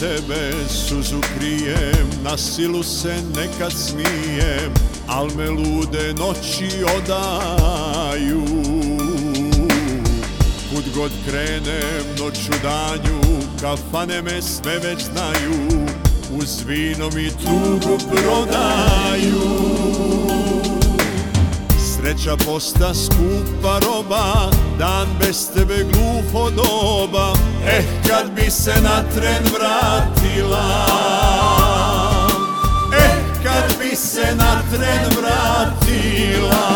tebe suzu krijem Na silu se nekad smijem Al me lude noći odaju. Kud god krenem noću danju Kafane me sve već znaju Uz vino mi tugu prodaju Sreća posta skupa roba Dan bez tebe gluho doba. Eh, kad bi se na tren vratila. Eh, kad bi se na tren vratila.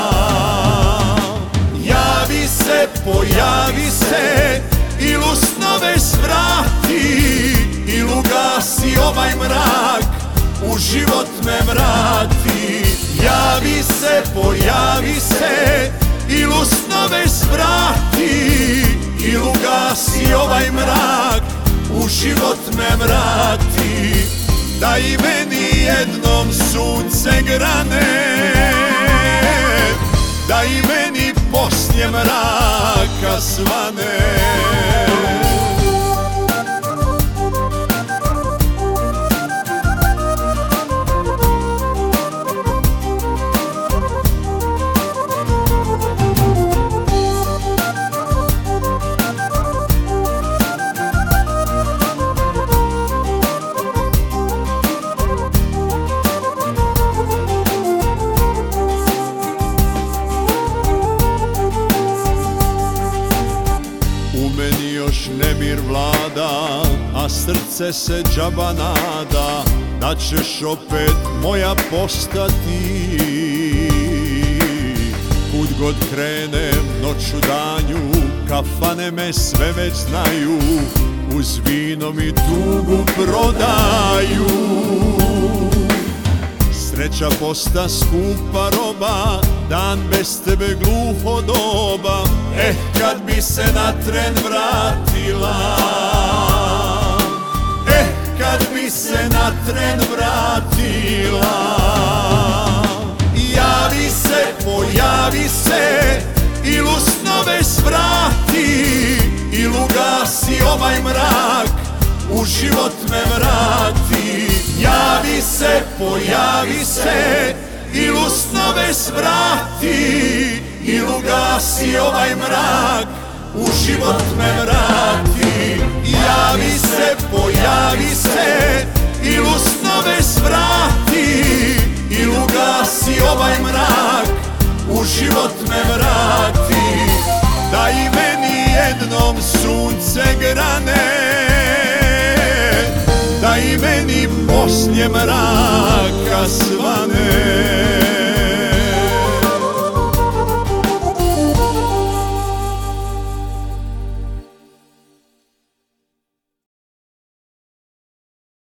Javi se, pojavi se Il u snove svrati Il ugasi ovaj mrak U život me vrati. Javi se, pojavi se u snove svrati Il ugasi ovaj mrak U život me vrati. Da i meni jednom sunce grane Da i meni poslije mraka svane srce se džaba nada Da ćeš opet moja postati. Kud god krenem noću danju, kafane me sve već znaju Uz vino mi tugu prodaju. Sreća posta skupa roba Dan bez tebe gluho doba Eh, kad bi se na tren vratila ovaj mrak U život me vrati. Javi se, pojavi se Il u snove svrati Il ugasi ovaj mrak U život me vrati. Javi se, pojavi se Il u snove svrati Il ugasi ovaj mrak U život me vrati. i jednom sunce grane Da i meni poslije mraka svane